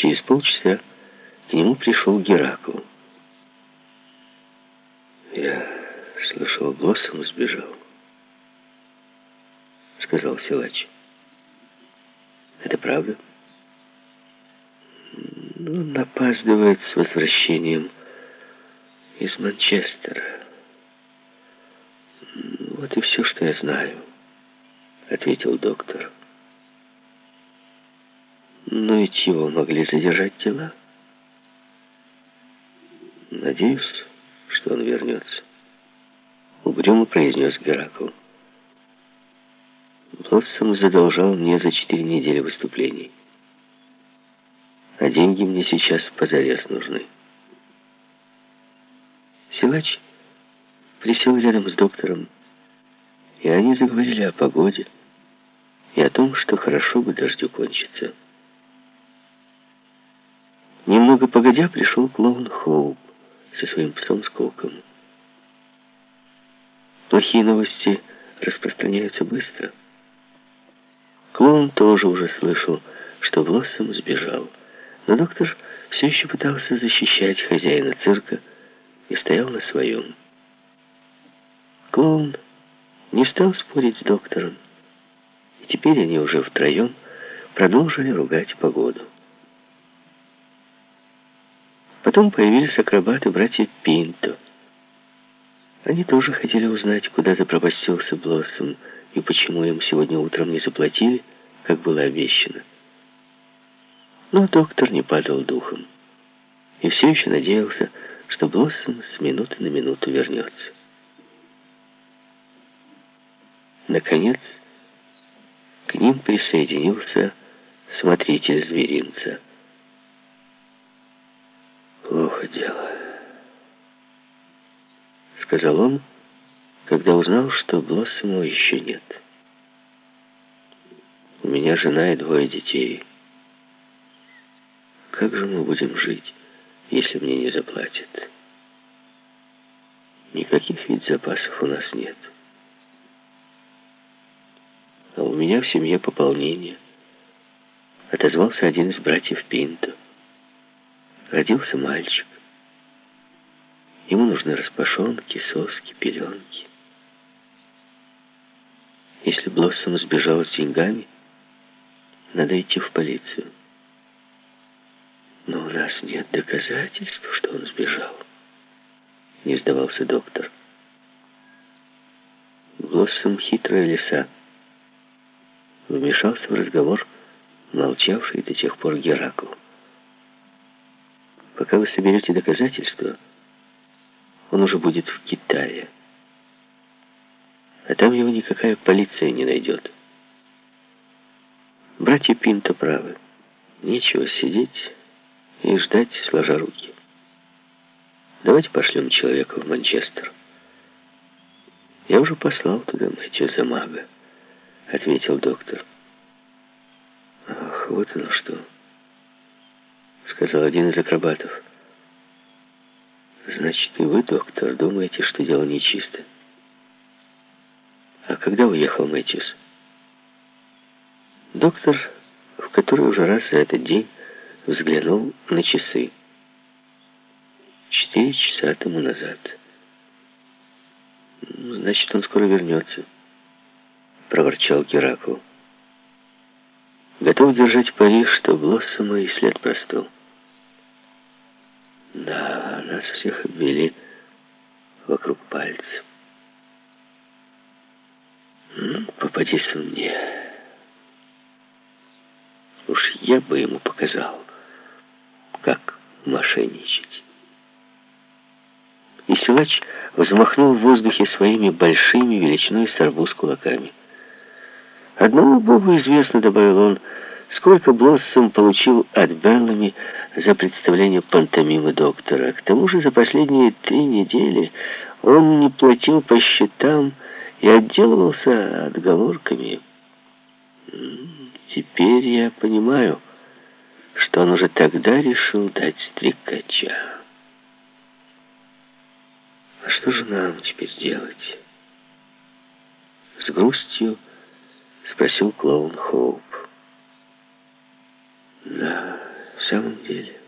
Через полчаса к нему пришел Геракл. «Я слышал, Блоссом сбежал», — сказал силач. «Это правда?» «Ну, он опаздывает с возвращением из Манчестера. Вот и все, что я знаю», — ответил доктор. «Но ведь его могли задержать дела». «Надеюсь, что он вернется», — угрюмо произнес Геракл. Блоссом задолжал мне за четыре недели выступлений. А деньги мне сейчас позарез нужны. Силач присел рядом с доктором, и они заговорили о погоде и о том, что хорошо бы дождю кончиться. Немного погодя пришел клоун Хоуп со своим псом Скоком. Плохие новости распространяются быстро. Клоун тоже уже слышал, что Блоссом сбежал, но доктор все еще пытался защищать хозяина цирка и стоял на своем. Клоун не стал спорить с доктором, и теперь они уже втроем продолжили ругать погоду. Потом появились акробаты братья Пинто. Они тоже хотели узнать, куда запропастился Блоссом и почему им сегодня утром не заплатили, как было обещано. Но доктор не падал духом и все еще надеялся, что Блоссом с минуты на минуту вернется. Наконец, к ним присоединился смотритель зверинца. «Плохо дело», — сказал он, когда узнал, что Блоссома еще нет. «У меня жена и двое детей. Как же мы будем жить, если мне не заплатят? Никаких ведь запасов у нас нет. А у меня в семье пополнение». Отозвался один из братьев Пинто. Родился мальчик. Нужны распашонки, соски, пеленки. Если Блоссом сбежал с деньгами, надо идти в полицию. Но у нас нет доказательств, что он сбежал. Не сдавался доктор. Блоссом хитрая лиса. Вмешался в разговор, молчавший до тех пор Геракл. Пока вы соберете доказательства, он уже будет в Китае. А там его никакая полиция не найдет. Братья Пинто правы. Нечего сидеть и ждать, сложа руки. Давайте пошлем человека в Манчестер. Я уже послал туда Мэтью Замага, ответил доктор. Ах, вот оно что сказал один из акробатов. Вы, доктор, думаете, что дело нечисто. А когда уехал Мэтьюс? Доктор, в который уже раз за этот день взглянул на часы. Четыре часа тому назад. Значит, он скоро вернется, проворчал Геракл. Готов держать пари, что Блоссома и след простыл. Да, нас всех обвели вокруг пальцев. Ну, попадись мне. Уж я бы ему показал, как мошенничать. И силач взмахнул в воздухе своими большими величиной с кулаками. Одному богу известно, добавил он, сколько Блоссом получил от Беллами за представление пантомимы доктора. К тому же за последние три недели он не платил по счетам и отделывался отговорками. Теперь я понимаю, что он уже тогда решил дать стрекача. А что же нам теперь делать? С грустью спросил клоун Хоуп. Да, самом деле.